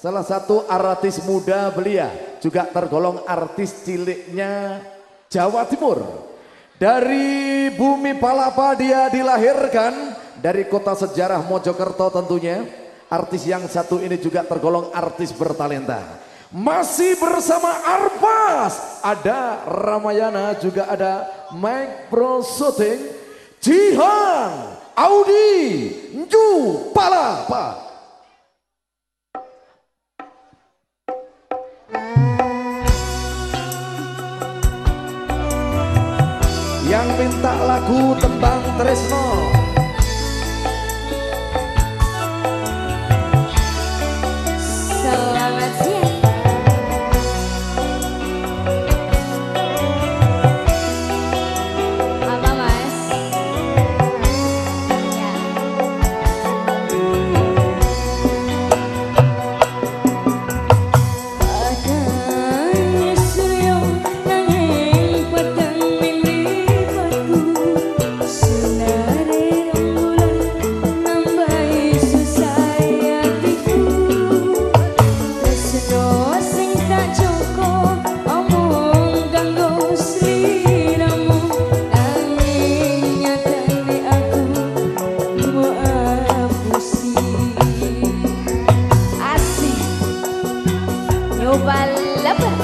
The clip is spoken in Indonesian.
Salah satu artis muda belia juga tergolong artis ciliknya Jawa Timur. Dari bumi Palapa dia dilahirkan dari kota sejarah Mojokerto tentunya. Artis yang satu ini juga tergolong artis bertalenta. Masih bersama Arpas, ada Ramayana juga ada Mike Pro Shooting, Jihan, Audi, Nju, Palapa. Yang minta lagu tembang Tresno ලුබල්ලපත